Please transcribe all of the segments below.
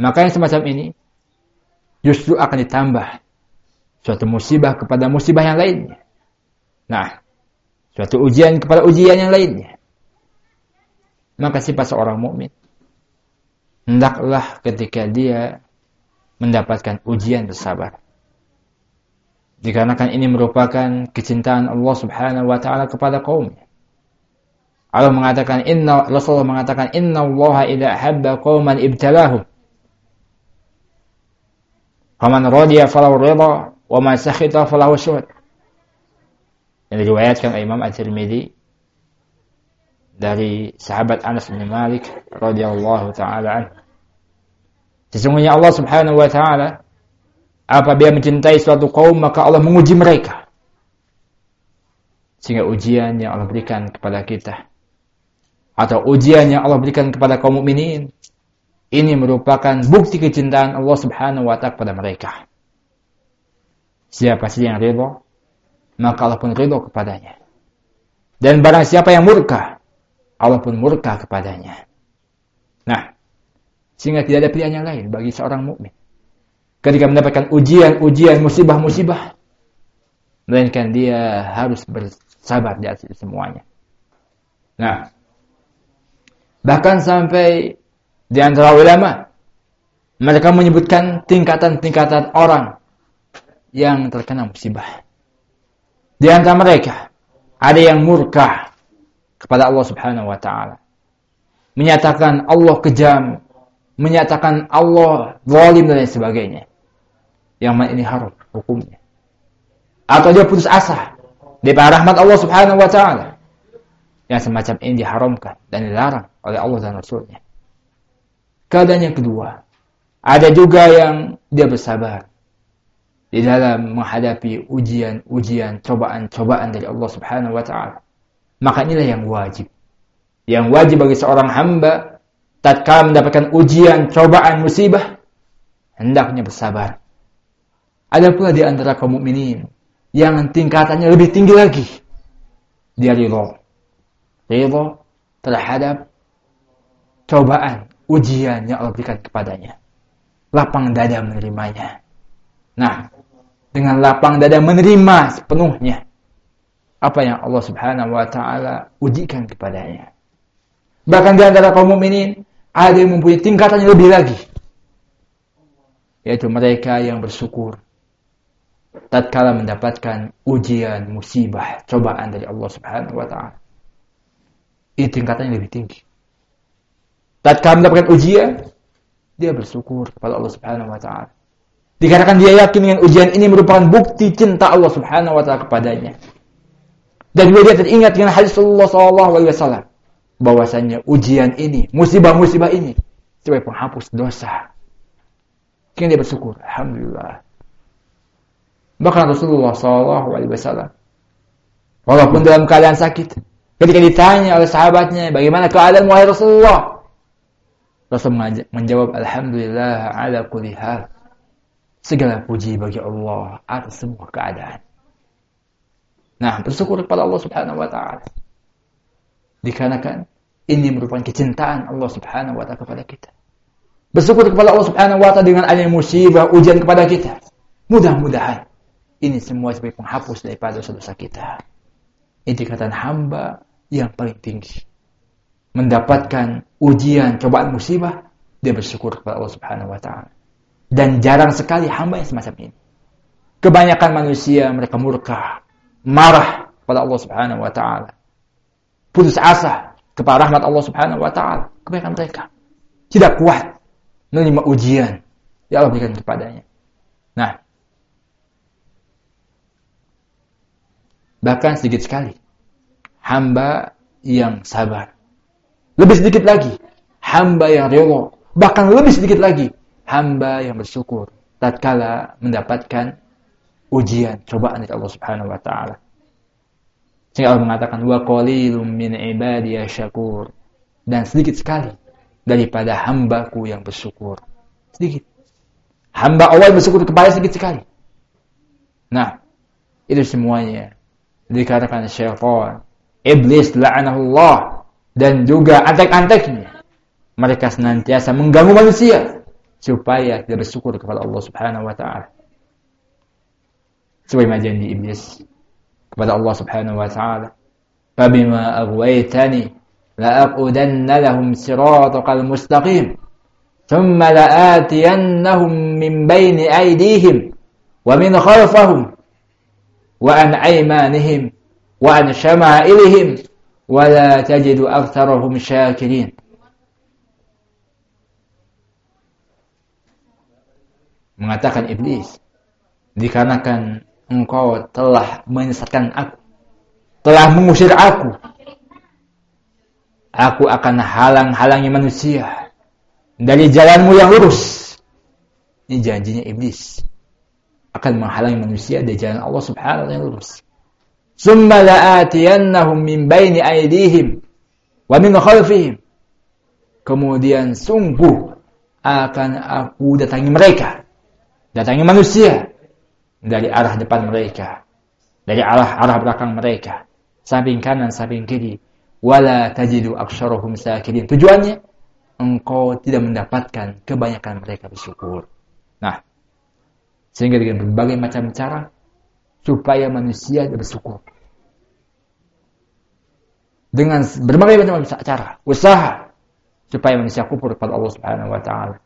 maka yang semacam ini justru akan ditambah suatu musibah kepada musibah yang lainnya. Nah, suatu ujian kepada ujian yang lainnya. Maka sifat seorang mukmin hendaklah ketika dia mendapatkan ujian bersabar. Dikarenakan ini merupakan kecintaan Allah Subhanahu wa taala kepada kaumnya. Allah mengatakan inna Rasulullah mengatakan inna Allah idza habba qauman ibtalahum. Faman radiya falahu ridha wa man sakhita falahu syuhd. Yang diriwayatkan Imam At-Tirmidzi dari sahabat Anas bin Malik radhiyallahu taala anhu. Sesungguhnya Allah Subhanahu wa taala apabila mencintai suatu kaum maka Allah menguji mereka. Sehingga ujian yang Allah berikan kepada kita atau ujian yang Allah berikan kepada kaum mukminin ini merupakan bukti kecintaan Allah Subhanahu wa taala kepada mereka. Siapa sih yang ridho, maka Allah pun ridho kepadanya. Dan barang siapa yang murka, Allah pun murka kepadanya. Nah, sehingga tidak ada pilihan yang lain bagi seorang mukmin. Ketika mendapatkan ujian-ujian, musibah-musibah, melainkan dia harus bersabar di atas semuanya. Nah, Bahkan sampai di antara ulama mereka menyebutkan tingkatan-tingkatan orang yang terkena musibah. Di antara mereka ada yang murka kepada Allah Subhanahu wa taala. Menyatakan Allah kejam, menyatakan Allah zalim dan lain sebagainya. Yang mana ini haram hukumnya. Atau dia putus asa dari rahmat Allah Subhanahu wa taala yang semacam ini diharamkan dan dilarang oleh Allah dan Rasulnya. Keadaan yang kedua, ada juga yang dia bersabar di dalam menghadapi ujian-ujian, cobaan-cobaan dari Allah Subhanahu wa taala. Maka inilah yang wajib. Yang wajib bagi seorang hamba tatkala mendapatkan ujian, cobaan, musibah, hendaknya bersabar. Ada pula di antara kaum mukminin yang tingkatannya lebih tinggi lagi. Dia ridho ridho terhadap cobaan, ujian yang Allah berikan kepadanya. Lapang dada menerimanya. Nah, dengan lapang dada menerima sepenuhnya apa yang Allah Subhanahu wa taala ujikan kepadanya. Bahkan di antara kaum mukminin ada yang mempunyai tingkatan yang lebih lagi. Yaitu mereka yang bersyukur tatkala mendapatkan ujian, musibah, cobaan dari Allah Subhanahu wa taala ini tingkatannya lebih tinggi. Tatkala mendapatkan ujian, dia bersyukur kepada Allah Subhanahu wa taala. Dikarenakan dia yakin dengan ujian ini merupakan bukti cinta Allah Subhanahu wa taala kepadanya. Dan dia teringat dengan hadis Rasulullah sallallahu alaihi wasallam bahwasanya ujian ini, musibah-musibah ini sebagai penghapus dosa. Kini dia bersyukur, alhamdulillah. Bahkan Rasulullah sallallahu alaihi wasallam walaupun dalam keadaan sakit, Ketika ditanya oleh sahabatnya, bagaimana keadaan wahai Rasulullah? Rasul menjawab, Alhamdulillah ala kulli hal. Segala puji bagi Allah atas semua keadaan. Nah, bersyukur kepada Allah Subhanahu wa taala. Dikarenakan ini merupakan kecintaan Allah Subhanahu wa taala kepada kita. Bersyukur kepada Allah Subhanahu wa taala dengan adanya musibah, ujian kepada kita. Mudah-mudahan ini semua sebagai penghapus daripada dosa-dosa kita. Ini dikatakan hamba yang paling tinggi. Mendapatkan ujian, cobaan musibah, dia bersyukur kepada Allah Subhanahu wa taala. Dan jarang sekali hamba yang semacam ini. Kebanyakan manusia mereka murka, marah kepada Allah Subhanahu wa taala. Putus asa kepada rahmat Allah Subhanahu wa taala. Kebanyakan mereka tidak kuat menerima ujian yang Allah berikan kepadanya. Nah, bahkan sedikit sekali hamba yang sabar. Lebih sedikit lagi, hamba yang rela Bahkan lebih sedikit lagi hamba yang bersyukur tatkala mendapatkan ujian, cobaan dari Allah Subhanahu wa taala. Sehingga Allah mengatakan wa qalilum min ibadiy syakur dan sedikit sekali daripada hambaku yang bersyukur. Sedikit. Hamba yang bersyukur kepada sedikit sekali. Nah, itu semuanya dikatakan syaitan, iblis la'anahullah dan juga antek-anteknya. Mereka senantiasa mengganggu manusia supaya tidak bersyukur kepada Allah Subhanahu wa taala. Sebagaimana janji iblis kepada Allah Subhanahu wa taala, "Fabima aghwaytani la'aqudanna lahum siratal mustaqim." ثم لآتينهم من بين أيديهم ومن خلفهم وعن أيمانهم وعن شمائلهم ولا تجد أكثرهم شاكرين mengatakan iblis dikarenakan engkau telah menyesatkan aku telah mengusir aku aku akan halang-halangi manusia dari jalanmu yang lurus. Ini janjinya iblis. Akan menghalangi manusia dari jalan Allah subhanahu wa ta'ala yang lurus. Summa la'atiyannahum min baini aidihim wa min khalfihim. Kemudian sungguh akan aku datangi mereka. Datangi manusia dari arah depan mereka, dari arah arah belakang mereka, samping kanan, samping kiri. Wala tajidu aksyarahum sakirin. Tujuannya engkau tidak mendapatkan kebanyakan mereka bersyukur. Nah, sehingga dengan berbagai macam cara supaya manusia bersyukur. Dengan berbagai macam cara, usaha supaya manusia kufur kepada Allah Subhanahu wa taala.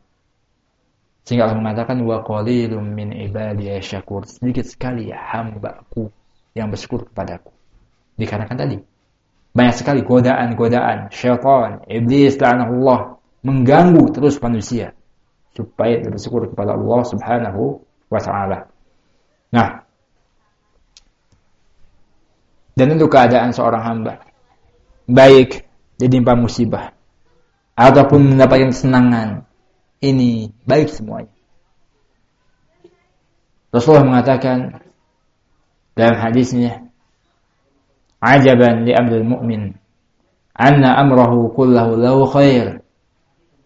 Sehingga Allah mengatakan wa qalilum min ibadiy syakur. Sedikit sekali hambaku yang bersyukur kepadaku. Dikarenakan tadi banyak sekali godaan-godaan syaitan, iblis, la'anahullah mengganggu terus manusia supaya bersyukur kepada Allah Subhanahu wa taala. Nah, dan untuk keadaan seorang hamba. Baik ditimpa musibah. Ataupun mendapatkan kesenangan. Ini baik semuanya. Rasulullah mengatakan dalam hadisnya, "Ajaban li abdul mu'min, anna amrahu kullahu lahu khair,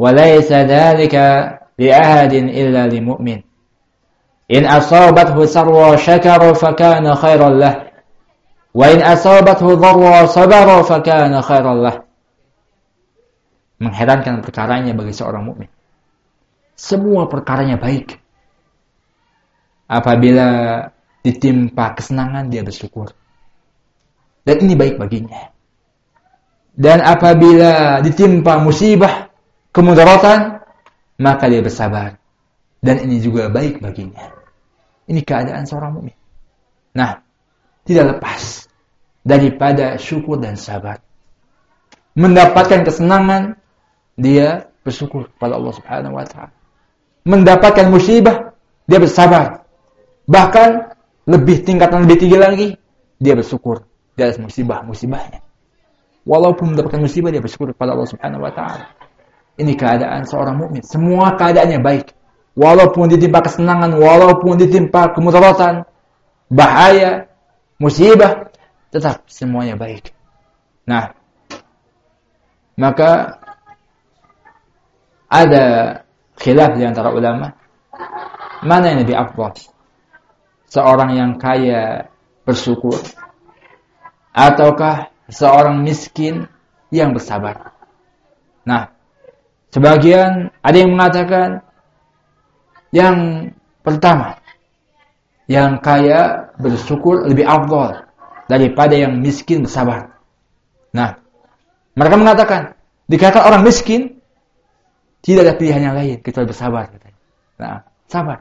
wa laysa dhalika li ahadin illa li mu'min. In asabathu sarwa syakaru fakana khairan lahu. Wa in asabathu dharra فَكَانَ خَيْرَ اللَّهِ. Mengherankan perkaranya bagi seorang mukmin. Semua perkaranya baik. Apabila ditimpa kesenangan dia bersyukur. Dan ini baik baginya. Dan apabila ditimpa musibah, kemudaratan, maka dia bersabar. Dan ini juga baik baginya. Ini keadaan seorang mukmin. Nah, tidak lepas daripada syukur dan sabar. Mendapatkan kesenangan, dia bersyukur kepada Allah Subhanahu wa taala. Mendapatkan musibah, dia bersabar. Bahkan lebih tingkatan lebih tinggi lagi, dia bersyukur di atas musibah-musibahnya. Walaupun mendapatkan musibah, dia bersyukur kepada Allah Subhanahu wa taala. Ini keadaan seorang mukmin. Semua keadaannya baik. Walaupun ditimpa kesenangan, walaupun ditimpa kemudaratan, bahaya, musibah, tetap semuanya baik. Nah, maka ada khilaf di antara ulama. Mana yang lebih afdal seorang yang kaya bersyukur? Ataukah seorang miskin yang bersabar? Nah Sebagian ada yang mengatakan yang pertama, yang kaya bersyukur lebih afdal daripada yang miskin bersabar. Nah, mereka mengatakan dikatakan orang miskin tidak ada pilihan yang lain kecuali bersabar katanya. Nah, sabar.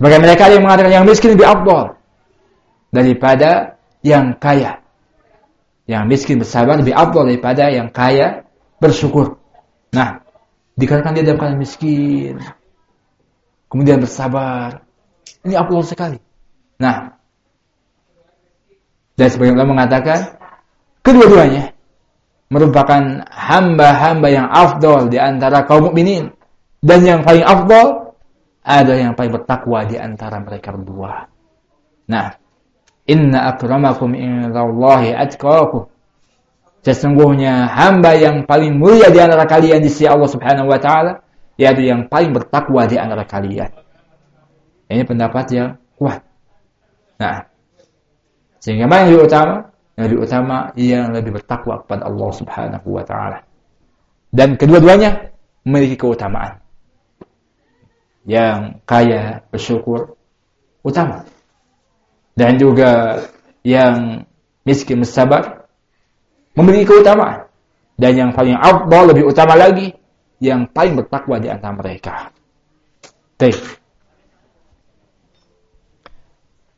Sebagai mereka yang mengatakan yang miskin lebih afdal daripada yang kaya. Yang miskin bersabar lebih afdal daripada yang kaya bersyukur. Nah, dikatakan dia dalam miskin, kemudian bersabar. Ini Allah sekali. Nah, dan sebagian ulama mengatakan kedua-duanya merupakan hamba-hamba yang afdol di antara kaum mukminin dan yang paling afdol ada yang paling bertakwa di antara mereka berdua. Nah, inna akramakum indallahi atqakum. Sesungguhnya hamba yang paling mulia di antara kalian di sisi Allah Subhanahu wa taala yaitu yang paling bertakwa di antara kalian. Ini pendapat yang kuat. Nah, sehingga mana yang lebih utama? Yang lebih utama yang lebih bertakwa kepada Allah Subhanahu wa taala. Dan kedua-duanya memiliki keutamaan. Yang kaya bersyukur utama. Dan juga yang miskin bersabar memiliki keutamaan. Dan yang paling afdal lebih utama lagi yang paling bertakwa di antara mereka. Baik.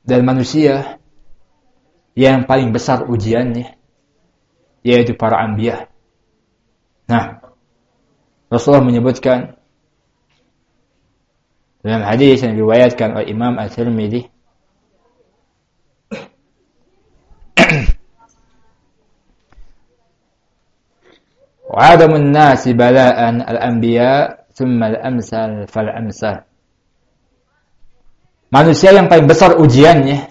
dan manusia yang paling besar ujiannya yaitu para anbiya. Nah, Rasulullah menyebutkan dalam hadis yang diriwayatkan oleh Imam Al-Tirmidzi وعدم الناس بلاء الأنبياء ثم الأمثل فالأمثل Manusia yang paling besar ujiannya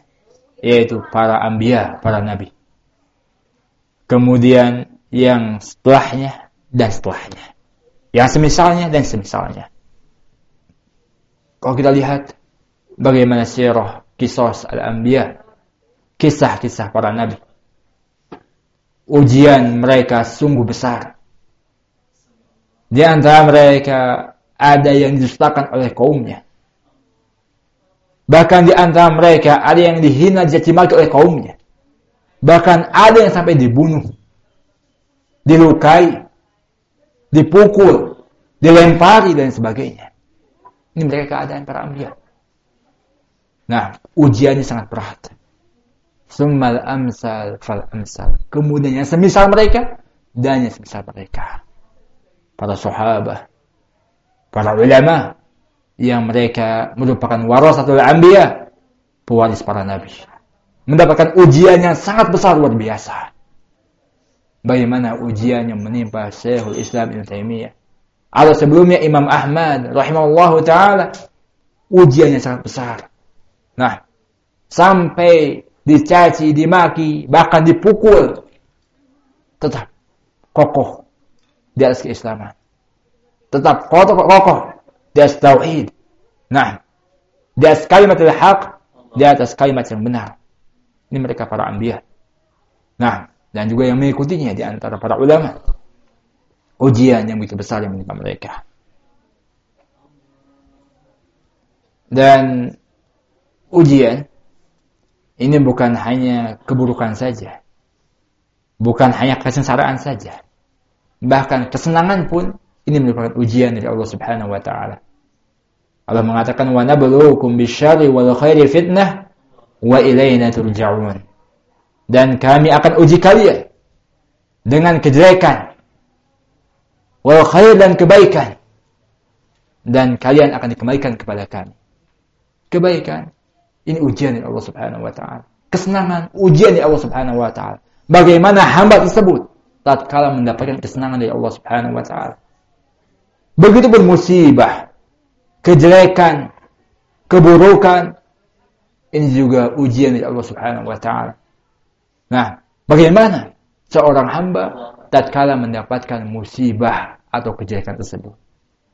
yaitu para ambia, para nabi. Kemudian yang setelahnya dan setelahnya. Yang semisalnya dan semisalnya. Kalau kita lihat bagaimana sirah kisah al-anbiya, kisah-kisah para nabi. Ujian mereka sungguh besar. Di antara mereka ada yang didustakan oleh kaumnya Bahkan di antara mereka ada yang dihina dicaci maki oleh kaumnya. Bahkan ada yang sampai dibunuh, dilukai, dipukul, dilempari dan sebagainya. Ini mereka keadaan para ambiya. Nah, ujiannya sangat berat. Summal amsal fal amsal. Kemudian yang semisal mereka dan yang semisal mereka. Para sahabat, para ulama, yang mereka merupakan warasatul anbiya, pewaris para nabi. Mendapatkan ujian yang sangat besar luar biasa. Bagaimana ujian yang menimpa Syekhul Islam Ibn Taimiyah. Atau sebelumnya Imam Ahmad rahimahullahu taala ujiannya sangat besar. Nah, sampai dicaci, dimaki, bahkan dipukul tetap kokoh di atas keislaman. Tetap kokoh, kokoh di atas tauhid. Nah, di atas kalimat yang hak, di atas kalimat yang benar. Ini mereka para anbiya. Nah, dan juga yang mengikutinya di antara para ulama. Ujian yang begitu besar yang menimpa mereka. Dan ujian ini bukan hanya keburukan saja. Bukan hanya kesengsaraan saja. Bahkan kesenangan pun ini merupakan ujian dari Allah Subhanahu wa taala. Allah mengatakan wa nabluukum bisyarri wal khairi fitnah wa ilaina turja'un. Dan kami akan uji kalian dengan kejelekan wal khair dan kebaikan dan kalian akan dikembalikan kepada kami. Kebaikan ini ujian dari Allah Subhanahu wa taala. Kesenangan ujian dari Allah Subhanahu wa taala. Bagaimana hamba tersebut tatkala mendapatkan kesenangan dari Allah Subhanahu wa taala. Begitu pun musibah, kejelekan, keburukan, ini juga ujian dari Allah Subhanahu wa taala. Nah, bagaimana seorang hamba tatkala mendapatkan musibah atau kejelekan tersebut?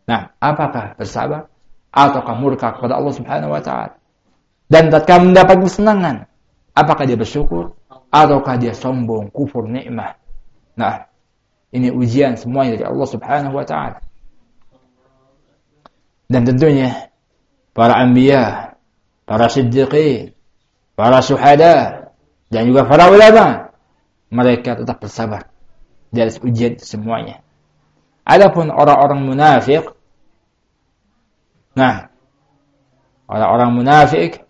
Nah, apakah bersabar ataukah murka kepada Allah Subhanahu wa taala? Dan tatkala mendapat kesenangan, apakah dia bersyukur ataukah dia sombong, kufur nikmat? Nah, ini ujian semuanya dari Allah Subhanahu wa taala. Dan tentunya para anbiya, para siddiqin, para syuhada, dan juga para ulama, mereka tetap bersabar atas ujian semuanya. Adapun orang-orang munafik, nah, orang-orang munafik,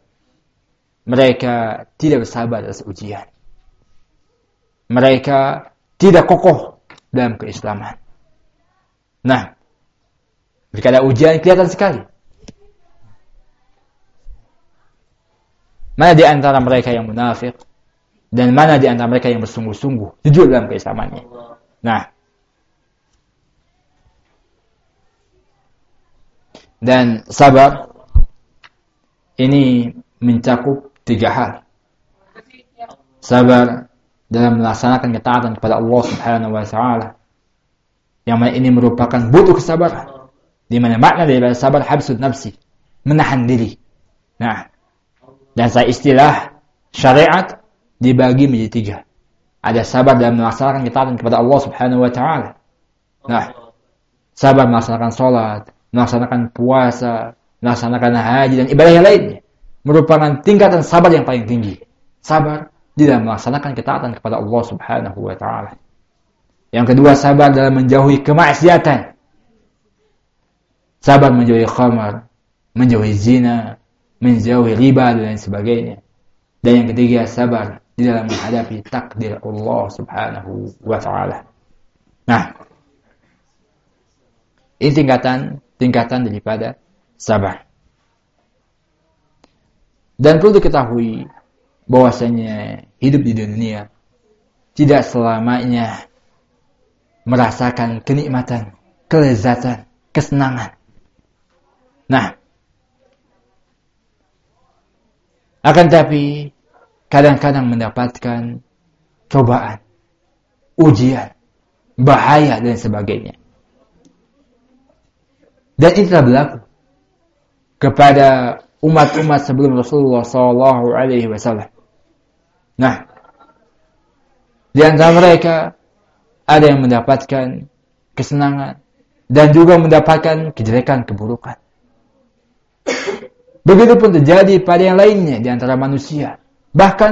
mereka tidak bersabar atas ujian. Mereka tidak kokoh dalam keislaman. Nah, jika ada ujian kelihatan sekali. Mana di antara mereka yang munafik dan mana di antara mereka yang bersungguh-sungguh jujur dalam keislamannya. Nah, dan sabar ini mencakup tiga hal. Sabar dalam melaksanakan ketaatan kepada Allah Subhanahu wa taala. Yang mana ini merupakan butuh kesabaran. Di mana makna dari sabar habsud nafsi, menahan diri. Nah, dan saya istilah syariat dibagi menjadi tiga. Ada sabar dalam melaksanakan ketaatan kepada Allah Subhanahu wa taala. Nah, sabar melaksanakan sholat, melaksanakan puasa, melaksanakan haji dan ibadah yang lainnya merupakan tingkatan sabar yang paling tinggi. Sabar di dalam melaksanakan ketaatan kepada Allah Subhanahu wa taala. Yang kedua, sabar dalam menjauhi kemaksiatan. Sabar menjauhi khamar, menjauhi zina, menjauhi riba dan lain sebagainya. Dan yang ketiga, sabar di dalam menghadapi takdir Allah Subhanahu wa taala. Nah, ini tingkatan tingkatan daripada sabar. Dan perlu diketahui bahwasanya hidup di dunia tidak selamanya merasakan kenikmatan, kelezatan, kesenangan. Nah, akan tapi kadang-kadang mendapatkan cobaan, ujian, bahaya dan sebagainya. Dan itu telah berlaku kepada umat-umat sebelum Rasulullah Sallallahu Alaihi Wasallam. Nah, di antara mereka ada yang mendapatkan kesenangan dan juga mendapatkan kejelekan keburukan. Begitupun terjadi pada yang lainnya di antara manusia. Bahkan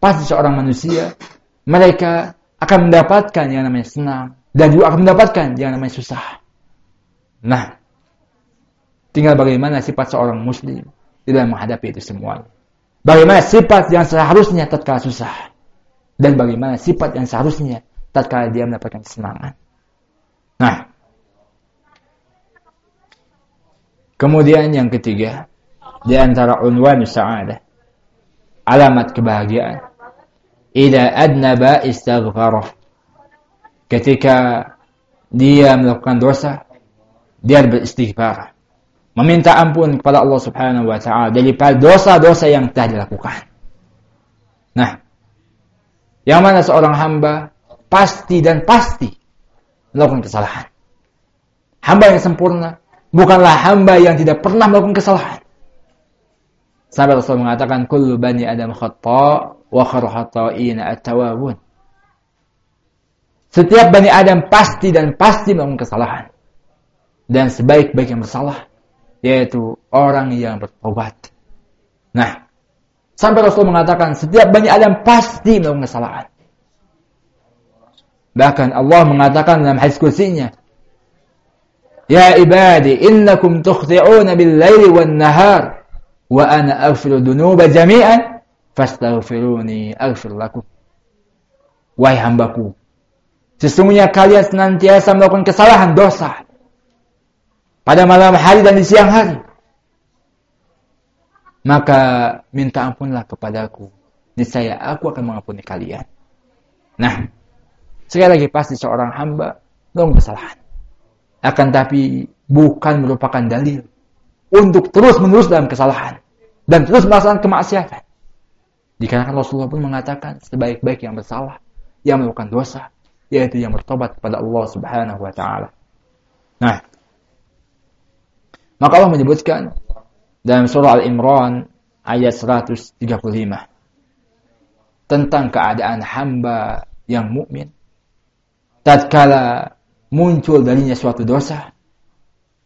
pasti seorang manusia mereka akan mendapatkan yang namanya senang dan juga akan mendapatkan yang namanya susah. Nah, Tinggal bagaimana sifat seorang muslim di dalam menghadapi itu semua. Bagaimana sifat yang seharusnya tatkala susah. Dan bagaimana sifat yang seharusnya tatkala dia mendapatkan kesenangan. Nah. Kemudian yang ketiga. Di antara unwan sa'adah. Alamat kebahagiaan. Ida adnaba istaghfarah. Ketika dia melakukan dosa, dia beristighfar meminta ampun kepada Allah Subhanahu wa taala daripada dosa-dosa yang telah dilakukan. Nah, yang mana seorang hamba pasti dan pasti melakukan kesalahan. Hamba yang sempurna bukanlah hamba yang tidak pernah melakukan kesalahan. Sampai Rasul mengatakan kullu bani Adam khata wa khairu khata'ina at-tawabun. Setiap bani Adam pasti dan pasti melakukan kesalahan. Dan sebaik-baik yang bersalah yaitu orang yang bertobat. Nah, sampai Rasul mengatakan setiap Bani Adam pasti melakukan kesalahan. Bahkan Allah mengatakan dalam hadis kursinya, Ya ibadi, innakum tukhti'una bil-laili wan-nahar wa ana aghfiru dunuba jami'an fastaghfiruni aghfir lakum. Wahai hambaku, sesungguhnya kalian senantiasa melakukan kesalahan dosa pada malam hari dan di siang hari. Maka minta ampunlah kepadaku. Niscaya aku akan mengampuni kalian. Nah, sekali lagi pasti seorang hamba dong kesalahan. Akan tapi bukan merupakan dalil untuk terus menerus dalam kesalahan dan terus melaksanakan kemaksiatan. Dikarenakan Rasulullah pun mengatakan sebaik-baik yang bersalah, yang melakukan dosa, yaitu yang bertobat kepada Allah Subhanahu wa taala. Nah, maka Allah menyebutkan dalam surah Al-Imran ayat 135 tentang keadaan hamba yang mukmin tatkala muncul darinya suatu dosa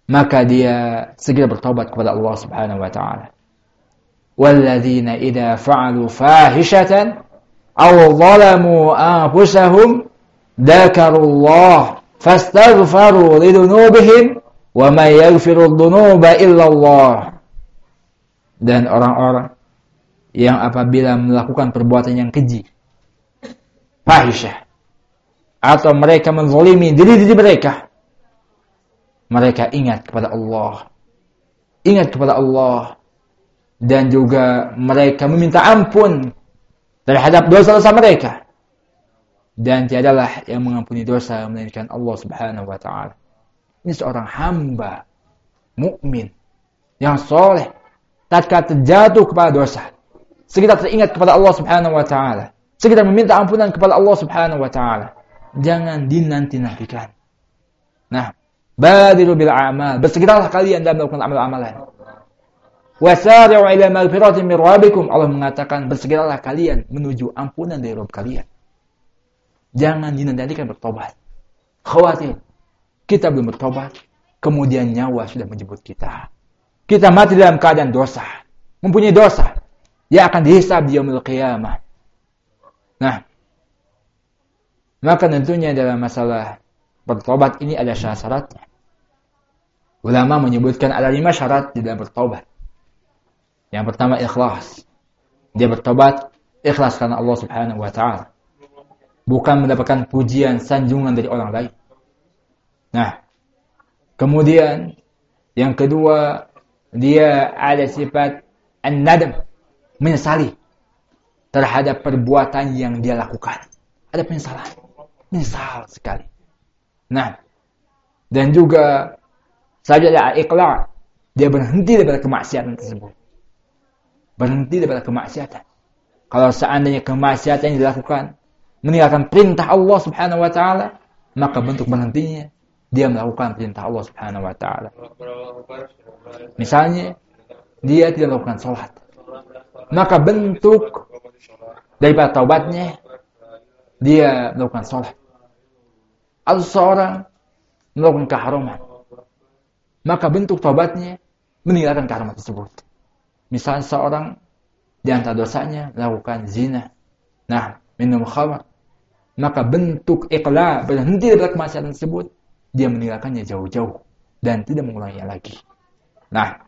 maka dia segera bertobat kepada Allah Subhanahu wa taala. Walladzina idza fa'alu fahishatan aw zalamu anfusahum dzakarullah fastaghfaru lidunubihim Wa may yaghfiru dzunuba illallah. Dan orang-orang yang apabila melakukan perbuatan yang keji, fahisyah, atau mereka menzalimi diri-diri mereka, mereka ingat kepada Allah. Ingat kepada Allah. Dan juga mereka meminta ampun terhadap dosa-dosa mereka. dan tiadalah yang mengampuni dosa melainkan Allah Subhanahu wa taala. Ini seorang hamba mukmin yang soleh tatkala terjatuh kepada dosa sekitar teringat kepada Allah Subhanahu wa taala sekitar meminta ampunan kepada Allah Subhanahu wa taala jangan dinanti-nantikan nah badiru bil a'mal bersegeralah kalian dalam melakukan amal-amalan wasari'u ila maghfiratin min rabbikum Allah mengatakan bersegeralah kalian menuju ampunan dari Rabb kalian Jangan dinantikan bertobat. Khawatir. Kita belum bertobat. Kemudian nyawa sudah menjemput kita. Kita mati dalam keadaan dosa. Mempunyai dosa. Yang akan dihisab di yaumil qiyamah. Nah. Maka tentunya dalam masalah bertobat ini ada syarat-syaratnya. Ulama menyebutkan ada lima syarat di dalam bertobat. Yang pertama ikhlas. Dia bertobat ikhlas karena Allah Subhanahu wa taala bukan mendapatkan pujian sanjungan dari orang lain. Nah, kemudian yang kedua dia ada sifat an-nadam, menyesali terhadap perbuatan yang dia lakukan. Ada penyesalan, menyesal sekali. Nah, dan juga saja ada ikhlas, dia berhenti daripada kemaksiatan tersebut. Berhenti daripada kemaksiatan. Kalau seandainya kemaksiatan yang dilakukan meninggalkan perintah Allah Subhanahu wa taala, maka bentuk berhentinya dia melakukan perintah Allah Subhanahu wa taala. Misalnya dia tidak melakukan salat. Maka bentuk daripada taubatnya dia melakukan salat. Seorang melakukan keharuman. Maka bentuk taubatnya meninggalkan keharuman tersebut. Misalnya seorang di antara dosanya melakukan zina. Nah, minum khamar, maka bentuk ikhla berhenti dari kemaksiatan tersebut, dia meninggalkannya jauh-jauh dan tidak mengulanginya lagi. Nah,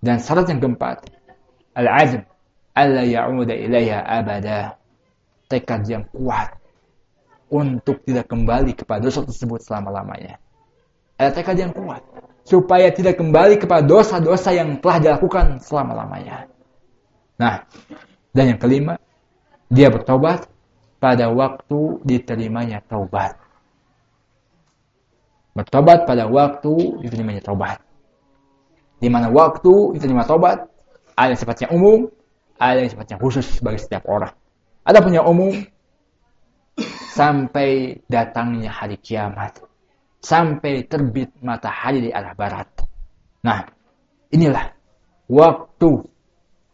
dan syarat yang keempat, al-azm alla ya'uda ilaiha abada. Tekad yang kuat untuk tidak kembali kepada dosa tersebut selama-lamanya. Ada tekad yang kuat supaya tidak kembali kepada dosa-dosa yang telah dilakukan selama-lamanya. Nah, dan yang kelima, dia bertobat pada waktu diterimanya taubat. Bertobat pada waktu diterimanya taubat. Di mana waktu diterima taubat ada yang sifatnya umum, ada yang sifatnya khusus bagi setiap orang. Ada punya umum sampai datangnya hari kiamat. Sampai terbit matahari di arah barat. Nah, inilah waktu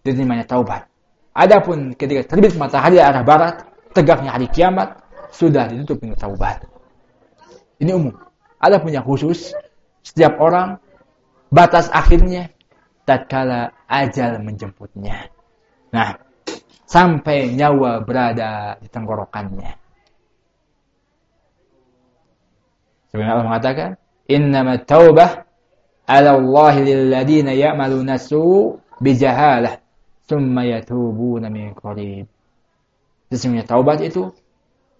diterimanya taubat. Adapun ketika terbit matahari di arah barat, tegaknya hari kiamat sudah ditutup pintu taubat. Ini umum. Ada punya khusus setiap orang batas akhirnya tatkala ajal menjemputnya. Nah, sampai nyawa berada di tenggorokannya. Sebenarnya Allah mengatakan, "Innama taubah 'ala Allah lil ya'maluna su bijahalah, thumma yatubuna min qarib." Sesungguhnya taubat itu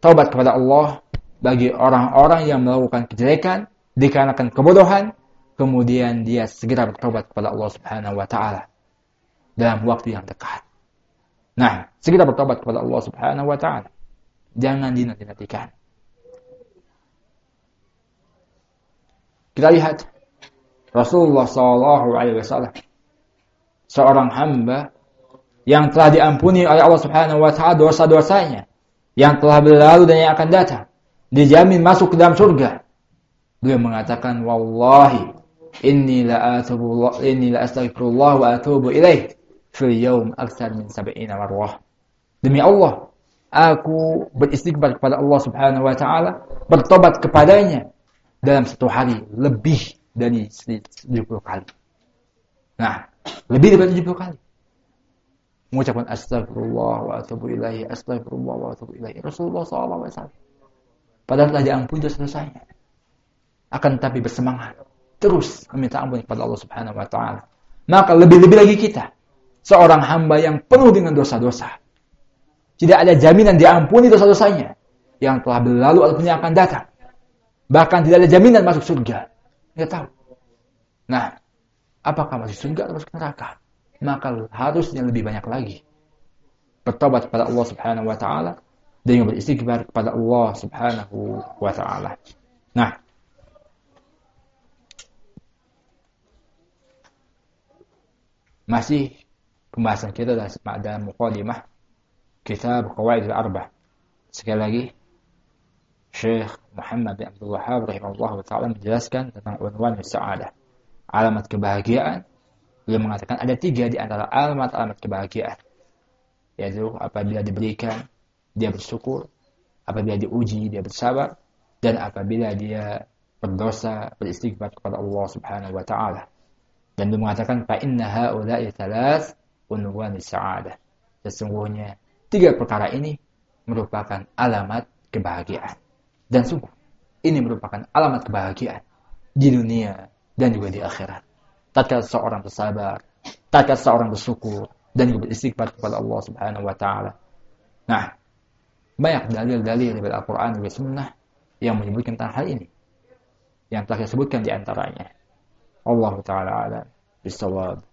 taubat kepada Allah bagi orang-orang yang melakukan kejelekan dikarenakan kebodohan kemudian dia segera bertobat kepada Allah Subhanahu wa taala dalam waktu yang dekat. Nah, segera bertobat kepada Allah Subhanahu wa taala. Jangan dinanti-nantikan. Kita lihat Rasulullah Shallallahu alaihi wasallam seorang hamba yang telah diampuni oleh Allah Subhanahu wa taala dosa-dosanya yang telah berlalu dan yang akan datang dijamin masuk ke dalam surga. Dia mengatakan wallahi inni la atubu inni la astaghfirullah wa atubu ilaih fil yaum aktsar min 70 marwah. Demi Allah, aku beristighfar kepada Allah Subhanahu wa taala, bertobat kepadanya dalam satu hari lebih dari 70 kali. Nah, lebih dari 70 kali. Mengucapkan astagfirullah wa atubu ilaihi astagfirullah wa atubu ilaihi. Rasulullah SAW padahal telah diampuni dosa-dosanya akan tapi bersemangat terus meminta ampun kepada Allah Subhanahu wa taala. Maka lebih-lebih lagi kita seorang hamba yang penuh dengan dosa-dosa. Tidak ada jaminan diampuni dosa-dosanya yang telah berlalu ataupun yang akan datang bahkan tidak ada jaminan masuk surga tidak tahu nah apakah masuk surga atau masuk neraka maka harusnya lebih banyak lagi bertobat kepada Allah Subhanahu wa taala dengan beristighfar kepada Allah Subhanahu wa taala. Nah, masih pembahasan kita dalam mukadimah kitab Qawaid al-Arbah. Sekali lagi Syekh Muhammad bin Abdul Wahab rahimahullah taala menjelaskan tentang unwan sa'adah. Alamat kebahagiaan. Beliau mengatakan ada tiga di antara alamat-alamat kebahagiaan. Yaitu apabila diberikan dia bersyukur, apabila diuji dia bersabar, dan apabila dia berdosa beristighfar kepada Allah Subhanahu wa taala. Dan dia mengatakan inna haula'i thalath unwan sa'adah. Sesungguhnya tiga perkara ini merupakan alamat kebahagiaan. Dan sungguh ini merupakan alamat kebahagiaan di dunia dan juga di akhirat. Tatkala seorang bersabar, tatkala seorang bersyukur dan juga beristighfar kepada Allah Subhanahu wa taala. Nah, banyak dalil-dalil dari Al-Quran dan Sunnah yang menyebutkan tentang hal ini. Yang telah disebutkan di antaranya. Allah Ta'ala alam bisawab.